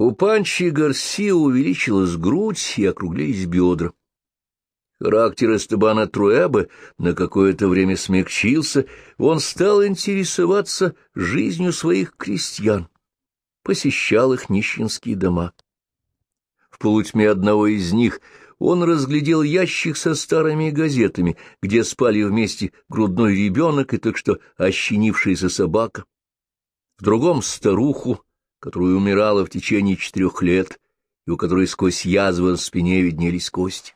У Панчи Гарсио увеличилась грудь и округлились бедра. Характер Эстебана Труэба на какое-то время смягчился, он стал интересоваться жизнью своих крестьян, посещал их нищенские дома. В полутьме одного из них он разглядел ящик со старыми газетами, где спали вместе грудной ребенок и так что ощенившаяся собака. В другом — старуху, которая умирала в течение четырех лет, и у которой сквозь язвы на спине виднелись кости.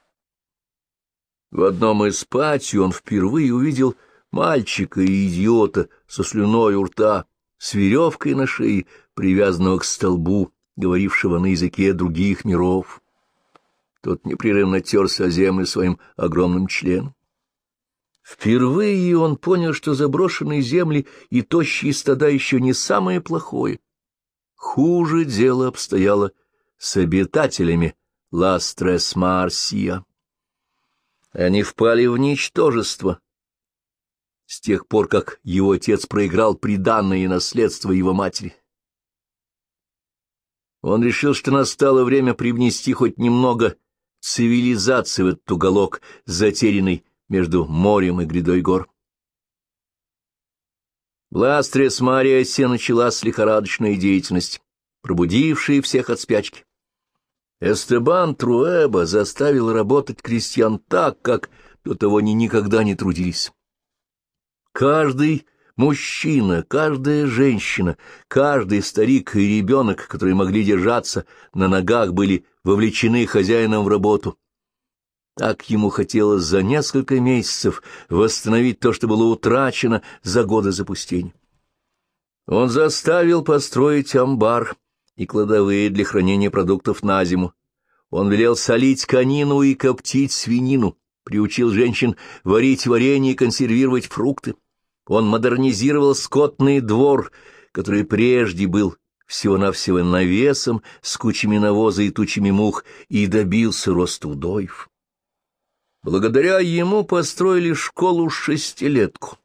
В одном из пати он впервые увидел мальчика и идиота со слюной у рта, с веревкой на шее, привязанного к столбу, говорившего на языке других миров. Тот непрерывно терся о землю своим огромным членом. Впервые он понял, что заброшенные земли и тощие стада еще не самое плохое. Хуже дело обстояло с обитателями Ластрес-Марсия. Они впали в ничтожество. С тех пор, как его отец проиграл приданное наследство его матери. Он решил, что настало время привнести хоть немного цивилизации в этот уголок, затерянный между морем и грядой гор. В Ластрес Мариасе началась лихорадочная деятельность, пробудившая всех от спячки. Эстебан Труэба заставил работать крестьян так, как до того они никогда не трудились. Каждый мужчина, каждая женщина, каждый старик и ребенок, которые могли держаться на ногах, были вовлечены хозяином в работу. Так ему хотелось за несколько месяцев восстановить то, что было утрачено за годы запустения. Он заставил построить амбар, и кладовые для хранения продуктов на зиму. Он велел солить конину и коптить свинину, приучил женщин варить варенье и консервировать фрукты. Он модернизировал скотный двор, который прежде был всего-навсего навесом с кучами навоза и тучами мух, и добился роста удоев. Благодаря ему построили школу-шестилетку.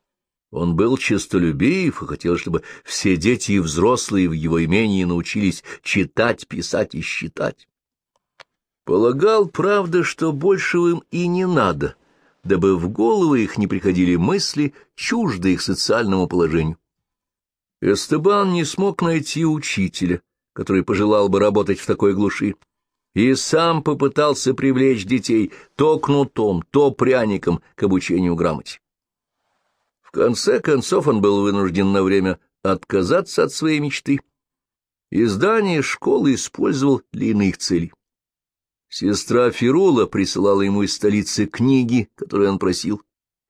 Он был честолюбив и хотел, чтобы все дети и взрослые в его имении научились читать, писать и считать. Полагал, правда, что большего им и не надо, дабы в голову их не приходили мысли, чуждые их социальному положению. Эстебан не смог найти учителя, который пожелал бы работать в такой глуши, и сам попытался привлечь детей то кнутом, то пряником к обучению грамоте. В конце концов он был вынужден на время отказаться от своей мечты. Издание школы использовал для иных целей. Сестра Фирула присылала ему из столицы книги, которые он просил.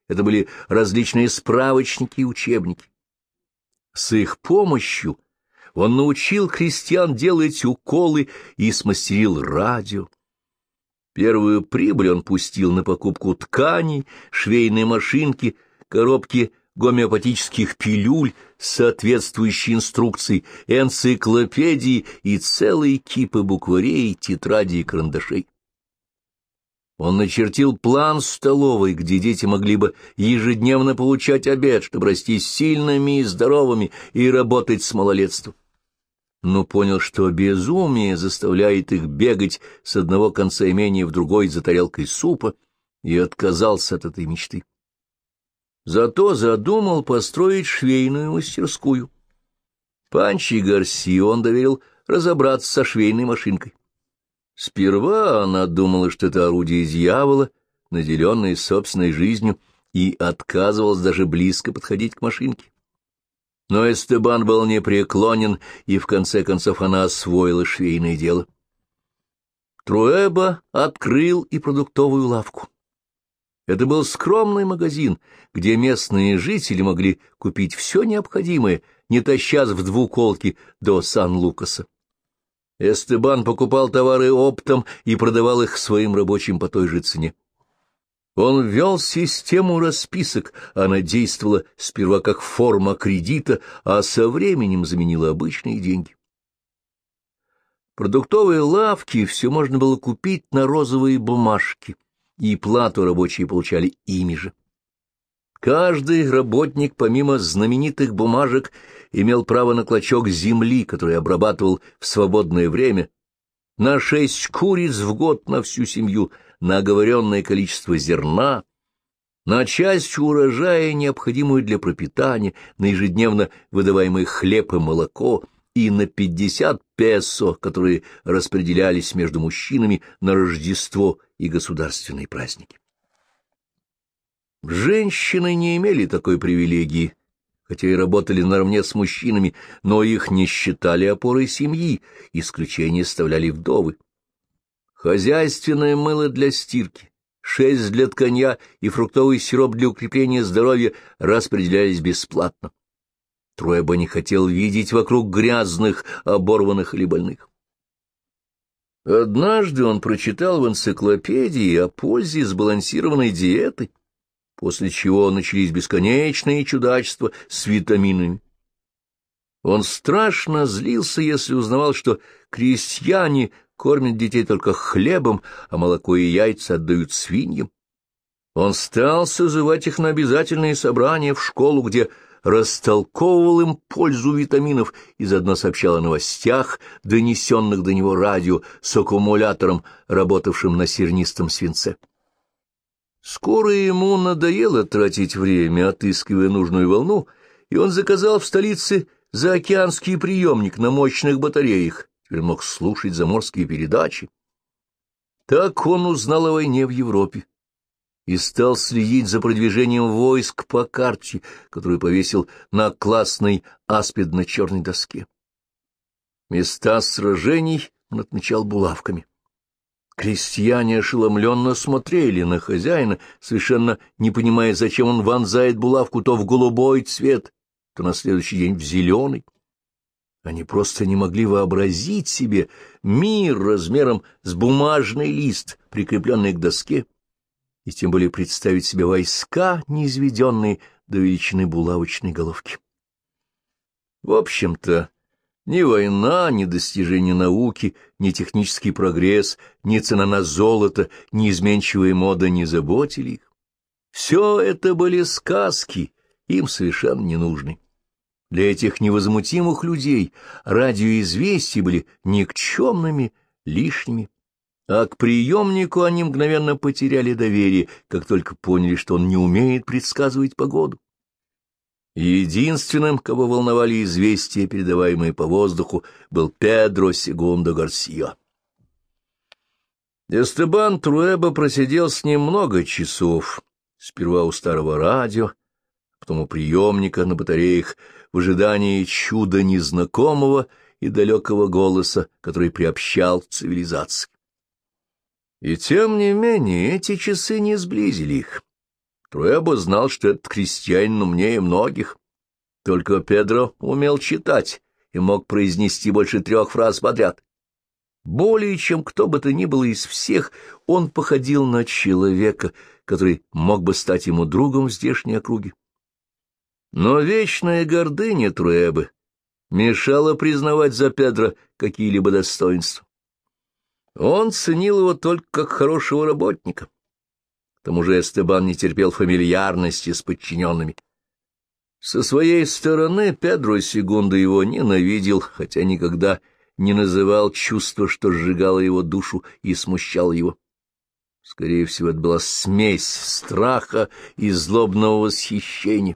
Это были различные справочники и учебники. С их помощью он научил крестьян делать уколы и смастерил радио. Первую прибыль он пустил на покупку тканей, швейной машинки — коробки гомеопатических пилюль соответствующей инструкцией, энциклопедии и целые кипы букварей, тетрадей и карандашей. Он начертил план столовой, где дети могли бы ежедневно получать обед, чтобы расти сильными и здоровыми и работать с малолетством. Но понял, что безумие заставляет их бегать с одного конца имения в другой за тарелкой супа, и отказался от этой мечты. Зато задумал построить швейную мастерскую. Панчи Гарси он доверил разобраться со швейной машинкой. Сперва она думала, что это орудие дьявола, наделенное собственной жизнью, и отказывалась даже близко подходить к машинке. Но Эстебан был непреклонен, и в конце концов она освоила швейное дело. Труэба открыл и продуктовую лавку. Это был скромный магазин, где местные жители могли купить все необходимое, не тащась в двуколки до Сан-Лукаса. Эстебан покупал товары оптом и продавал их своим рабочим по той же цене. Он ввел систему расписок, она действовала сперва как форма кредита, а со временем заменила обычные деньги. Продуктовые лавки все можно было купить на розовые бумажки — и плату рабочие получали ими же. Каждый работник, помимо знаменитых бумажек, имел право на клочок земли, который обрабатывал в свободное время, на шесть куриц в год на всю семью, на оговоренное количество зерна, на часть урожая, необходимую для пропитания, на ежедневно выдаваемый хлеб и молоко, и на пятьдесят песо, которые распределялись между мужчинами на Рождество и государственные праздники. Женщины не имели такой привилегии, хотя и работали наравне с мужчинами, но их не считали опорой семьи, исключение составляли вдовы. Хозяйственное мыло для стирки, шесть для тканья и фруктовый сироп для укрепления здоровья распределялись бесплатно. Троеба не хотел видеть вокруг грязных, оборванных или больных. Однажды он прочитал в энциклопедии о пользе сбалансированной диеты, после чего начались бесконечные чудачества с витаминами. Он страшно злился, если узнавал, что крестьяне кормят детей только хлебом, а молоко и яйца отдают свиньям. Он стал созывать их на обязательные собрания в школу, где растолковывал им пользу витаминов и заодно сообщал о новостях, донесенных до него радио с аккумулятором, работавшим на сернистом свинце. Скоро ему надоело тратить время, отыскивая нужную волну, и он заказал в столице заокеанский приемник на мощных батареях, теперь мог слушать заморские передачи. Так он узнал о войне в Европе и стал следить за продвижением войск по карте, которую повесил на классной аспидно-черной доске. Места сражений он отмечал булавками. Крестьяне ошеломленно смотрели на хозяина, совершенно не понимая, зачем он вонзает булавку то в голубой цвет, то на следующий день в зеленый. Они просто не могли вообразить себе мир размером с бумажный лист, прикрепленный к доске, и тем более представить себе войска, неизведенные до величины булавочной головки. В общем-то, ни война, ни достижение науки, ни технический прогресс, ни цена на золото, ни изменчивая мода не заботили их. Все это были сказки, им совершенно не нужны. Для этих невозмутимых людей радиоизвестия были никчемными, лишними а к приемнику они мгновенно потеряли доверие, как только поняли, что он не умеет предсказывать погоду. Единственным, кого волновали известия, передаваемые по воздуху, был Педро Сегундо Гарсио. Эстебан Труэба просидел с ним много часов, сперва у старого радио, потом у приемника на батареях, в ожидании чуда незнакомого и далекого голоса, который приобщал к цивилизации. И тем не менее эти часы не сблизили их. Труэбо знал, что этот крестьянин умнее многих. Только Педро умел читать и мог произнести больше трех фраз подряд. Более чем кто бы то ни было из всех, он походил на человека, который мог бы стать ему другом в здешней округе. Но вечная гордыня Труэбы мешала признавать за Педро какие-либо достоинства. Он ценил его только как хорошего работника. Тому же Эстебан не терпел фамильярности с подчиненными. Со своей стороны Педро Сегунда его ненавидел, хотя никогда не называл чувство, что сжигало его душу и смущало его. Скорее всего, это была смесь страха и злобного восхищения.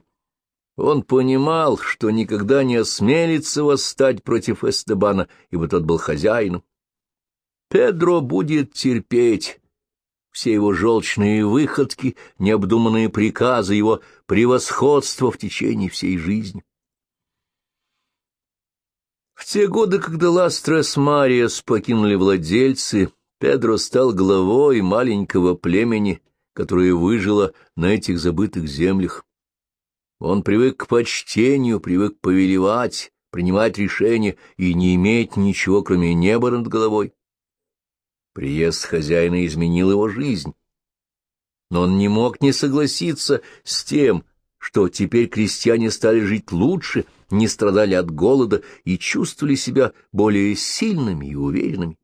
Он понимал, что никогда не осмелится восстать против Эстебана, ибо тот был хозяином. Педро будет терпеть все его желчные выходки, необдуманные приказы, его превосходство в течение всей жизни. В те годы, когда Ластрес Мариас покинули владельцы, Педро стал главой маленького племени, которое выжило на этих забытых землях. Он привык к почтению, привык повелевать, принимать решения и не иметь ничего, кроме неба над головой. Приезд хозяина изменил его жизнь. Но он не мог не согласиться с тем, что теперь крестьяне стали жить лучше, не страдали от голода и чувствовали себя более сильными и уверенными.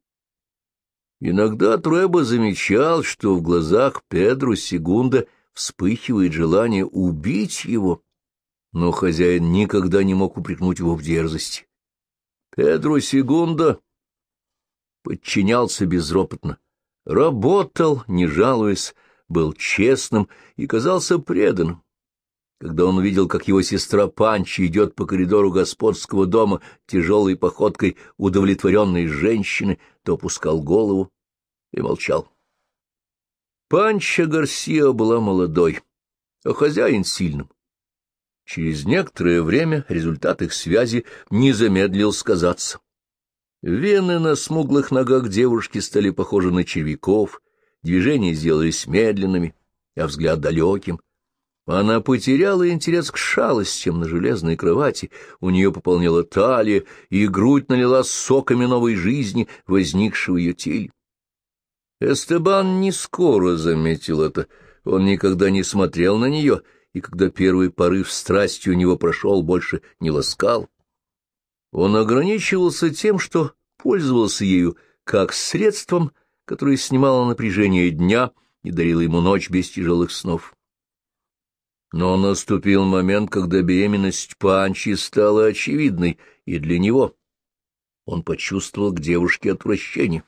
Иногда Труэба замечал, что в глазах Педро Сегунда вспыхивает желание убить его, но хозяин никогда не мог упрекнуть его в дерзости. Педро Сегунда подчинялся безропотно, работал, не жалуясь, был честным и казался преданным. Когда он увидел, как его сестра Панчи идет по коридору господского дома тяжелой походкой удовлетворенной женщины, то опускал голову и молчал. Панча Гарсио была молодой, а хозяин сильным. Через некоторое время результат их связи не замедлил сказаться. Вены на смуглых ногах девушки стали похожи на червяков, движения сделались медленными, а взгляд далеким. Она потеряла интерес к шалостям на железной кровати, у нее пополнела талия, и грудь налила соками новой жизни, возникшего ее теле. Эстебан не скоро заметил это, он никогда не смотрел на нее, и когда первый порыв страсти у него прошел, больше не ласкал. Он ограничивался тем, что пользовался ею как средством, которое снимало напряжение дня и дарило ему ночь без тяжелых снов. Но наступил момент, когда беременность Панчи стала очевидной и для него. Он почувствовал к девушке отвращение.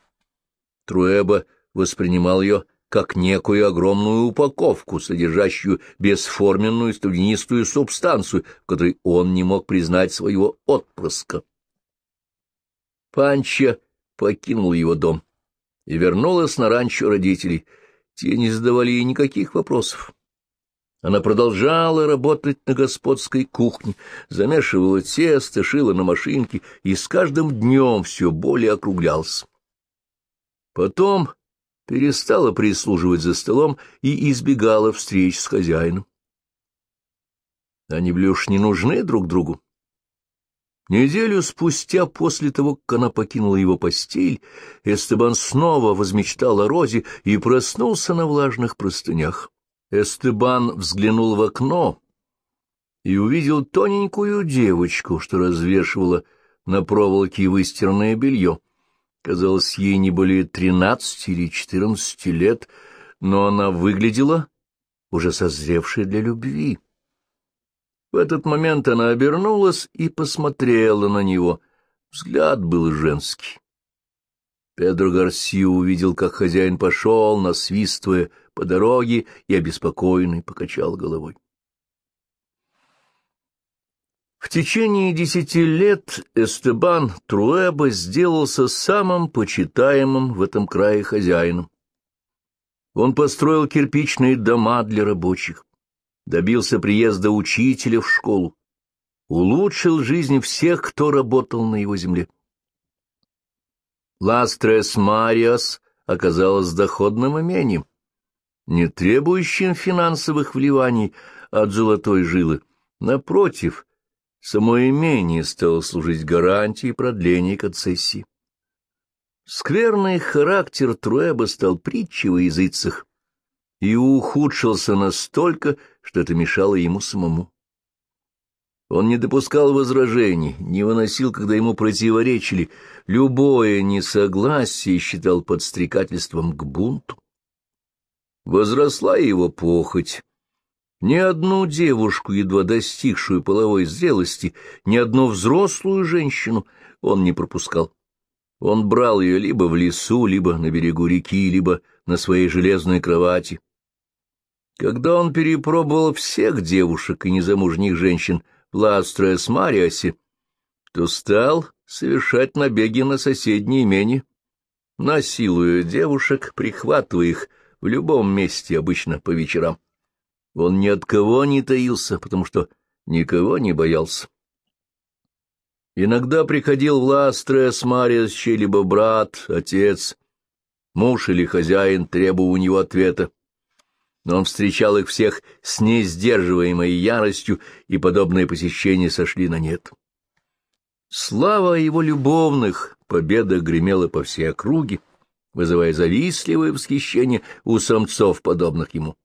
Труэба воспринимал ее как некую огромную упаковку, содержащую бесформенную студенистую субстанцию, в которой он не мог признать своего отпрыска. Панча покинул его дом и вернулась на ранчо родителей. Те не задавали ей никаких вопросов. Она продолжала работать на господской кухне, замешивала тесто, шила на машинке и с каждым днем все более округлялась. Потом перестала прислуживать за столом и избегала встреч с хозяином. Они были уж не нужны друг другу. Неделю спустя, после того, как она покинула его постель, Эстебан снова возмечтал о Розе и проснулся на влажных простынях. Эстебан взглянул в окно и увидел тоненькую девочку, что развешивала на проволоке выстиранное белье. Казалось, ей не более тринадцати или четырнадцати лет, но она выглядела уже созревшей для любви. В этот момент она обернулась и посмотрела на него. Взгляд был женский. Педро Гарсио увидел, как хозяин пошел, насвистывая по дороге, и обеспокоенный покачал головой. В течение десяти лет Эстебан Труэба сделался самым почитаемым в этом крае хозяином. Он построил кирпичные дома для рабочих, добился приезда учителя в школу, улучшил жизнь всех, кто работал на его земле. Ластрес Мариас оказалось доходным имением, не требующим финансовых вливаний от золотой жилы. Напротив, Само имение стало служить гарантией продления концессии. Скверный характер Труэба стал притчей во языцах и ухудшился настолько, что это мешало ему самому. Он не допускал возражений, не выносил, когда ему противоречили, любое несогласие считал подстрекательством к бунту. Возросла его похоть, ни одну девушку, едва достигшую половой зрелости, ни одну взрослую женщину он не пропускал. Он брал ее либо в лесу, либо на берегу реки, либо на своей железной кровати. Когда он перепробовал всех девушек и незамужних женщин в Ластрес-Мариасе, то стал совершать набеги на соседние имения, насилуя девушек, прихватывая их в любом месте, обычно по вечерам. Он ни от кого не таился, потому что никого не боялся. Иногда приходил в Ластрес Мариас чей-либо брат, отец, муж или хозяин, требуя у него ответа. Но он встречал их всех с несдерживаемой яростью, и подобные посещения сошли на нет. Слава его любовных победах гремела по всей округе, вызывая завистливое восхищение у самцов, подобных ему.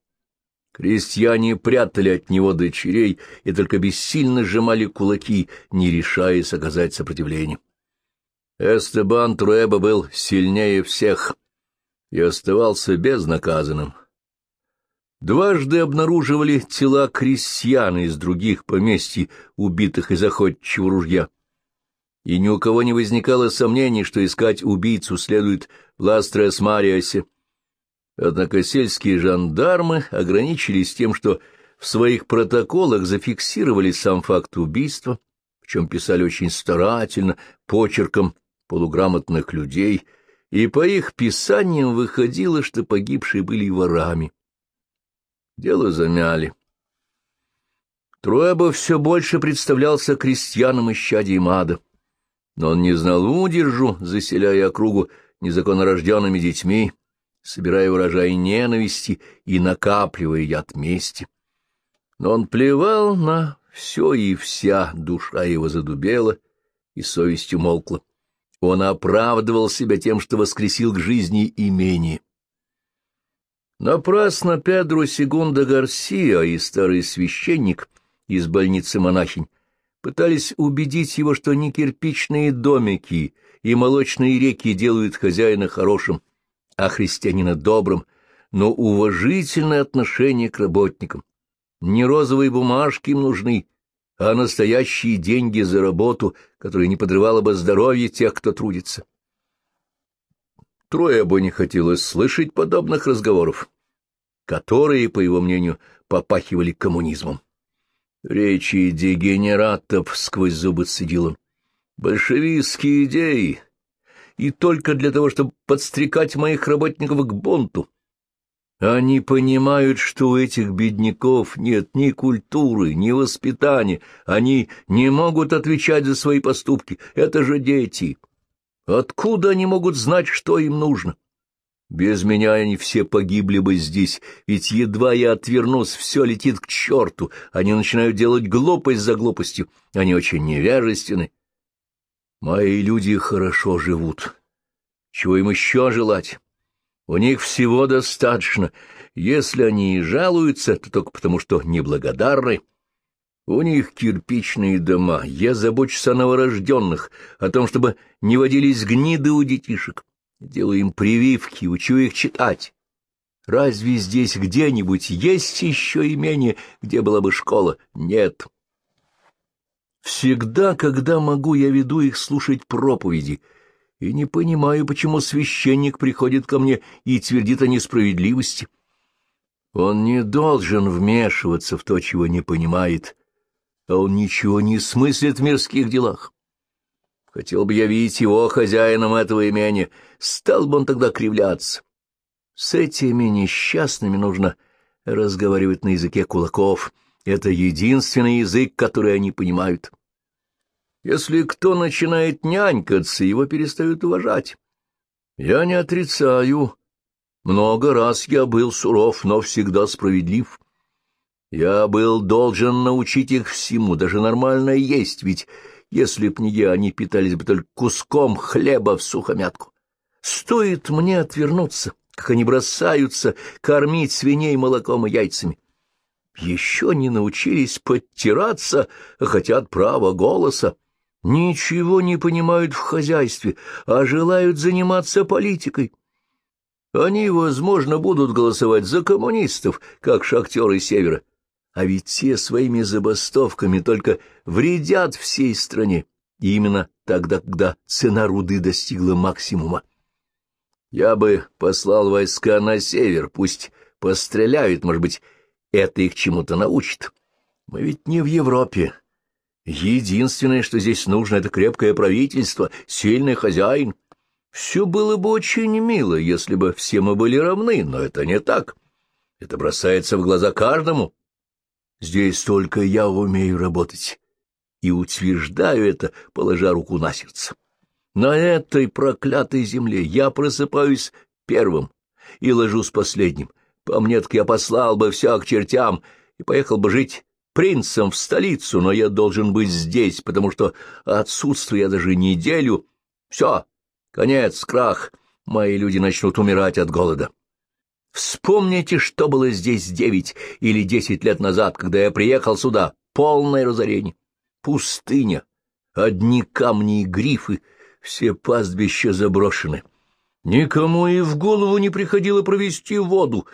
Крестьяне прятали от него дочерей и только бессильно сжимали кулаки, не решаясь оказать сопротивление. Эстебан Труэба был сильнее всех и оставался безнаказанным. Дважды обнаруживали тела крестьян из других поместий, убитых из охотчего ружья. И ни у кого не возникало сомнений, что искать убийцу следует в Ластрес-Мариасе. Однако сельские жандармы ограничились тем, что в своих протоколах зафиксировали сам факт убийства, в чем писали очень старательно, почерком полуграмотных людей, и по их писаниям выходило, что погибшие были ворами. Дело замяли. Троеба все больше представлялся крестьянам исчадием ада, но он не знал удержу, заселяя округу незаконнорожденными детьми, собирая урожай ненависти и накапливая яд мести. Но он плевал на все и вся, душа его задубела, и совесть умолкла. Он оправдывал себя тем, что воскресил к жизни имение. Напрасно Педро Сегунда Гарсия и старый священник из больницы монахинь пытались убедить его, что не кирпичные домики и молочные реки делают хозяина хорошим, а христианина добрым, но уважительное отношение к работникам. Не розовые бумажки им нужны, а настоящие деньги за работу, которая не подрывала бы здоровье тех, кто трудится. Трое бы не хотелось слышать подобных разговоров, которые, по его мнению, попахивали коммунизмом. Речи дегенератов сквозь зубы цедил он. Большевистские идеи, и только для того, чтобы подстрекать моих работников к бунту. Они понимают, что у этих бедняков нет ни культуры, ни воспитания, они не могут отвечать за свои поступки, это же дети. Откуда они могут знать, что им нужно? Без меня они все погибли бы здесь, ведь едва я отвернусь, все летит к черту, они начинают делать глупость за глупостью, они очень невежественны. Мои люди хорошо живут. Чего им еще желать? У них всего достаточно. Если они и жалуются, то только потому, что неблагодарны. У них кирпичные дома. Я забочусь о новорожденных, о том, чтобы не водились гниды у детишек. Делаю им прививки, учу их читать. Разве здесь где-нибудь есть еще имение, где была бы школа? Нет. Всегда, когда могу, я веду их слушать проповеди — и не понимаю, почему священник приходит ко мне и твердит о несправедливости. Он не должен вмешиваться в то, чего не понимает, а он ничего не смыслит в мирских делах. Хотел бы я видеть его хозяином этого имени, стал бы он тогда кривляться. С этими несчастными нужно разговаривать на языке кулаков. Это единственный язык, который они понимают. Если кто начинает нянькаться, его перестают уважать. Я не отрицаю. Много раз я был суров, но всегда справедлив. Я был должен научить их всему, даже нормально есть, ведь если б не я, они питались бы только куском хлеба в сухомятку. Стоит мне отвернуться, как они бросаются кормить свиней молоком и яйцами. Еще не научились подтираться, хотят права голоса ничего не понимают в хозяйстве, а желают заниматься политикой. Они, возможно, будут голосовать за коммунистов, как шахтеры Севера, а ведь те своими забастовками только вредят всей стране, именно тогда, когда цена руды достигла максимума. Я бы послал войска на север, пусть постреляют, может быть, это их чему-то научит. Мы ведь не в Европе, Единственное, что здесь нужно, — это крепкое правительство, сильный хозяин. Все было бы очень мило, если бы все мы были равны, но это не так. Это бросается в глаза каждому. Здесь только я умею работать, и утверждаю это, положа руку на сердце. На этой проклятой земле я просыпаюсь первым и ложусь последним. По мне так я послал бы все к чертям и поехал бы жить принцем в столицу, но я должен быть здесь, потому что отсутствую я даже неделю. Все, конец, крах, мои люди начнут умирать от голода. Вспомните, что было здесь девять или десять лет назад, когда я приехал сюда. Полное разорение. Пустыня, одни камни и грифы, все пастбища заброшены. Никому и в голову не приходило провести воду,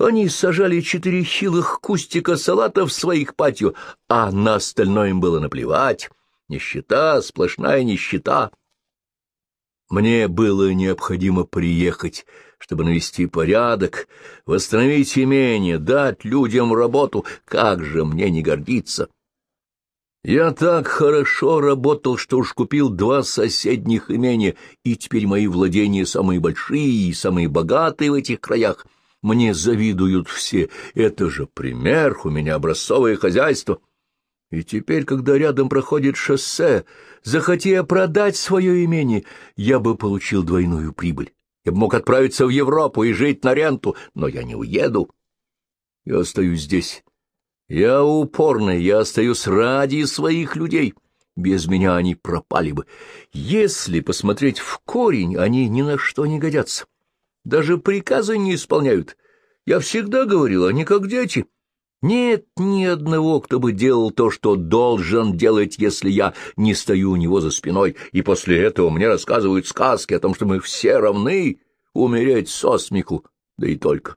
Они сажали четыре хилых кустика салата в своих патио, а на остальное им было наплевать. Нищета, сплошная нищета. Мне было необходимо приехать, чтобы навести порядок, восстановить имение, дать людям работу. Как же мне не гордиться! Я так хорошо работал, что уж купил два соседних имения, и теперь мои владения самые большие и самые богатые в этих краях. Мне завидуют все. Это же пример, у меня образцовое хозяйство. И теперь, когда рядом проходит шоссе, захоти я продать свое имение, я бы получил двойную прибыль. Я бы мог отправиться в Европу и жить на ренту, но я не уеду. Я остаюсь здесь я упорный, я остаюсь ради своих людей. Без меня они пропали бы. Если посмотреть в корень, они ни на что не годятся. Даже приказы не исполняют. Я всегда говорил, они как дети. Нет ни одного, кто бы делал то, что должен делать, если я не стою у него за спиной, и после этого мне рассказывают сказки о том, что мы все равны, умереть со смеху, да и только.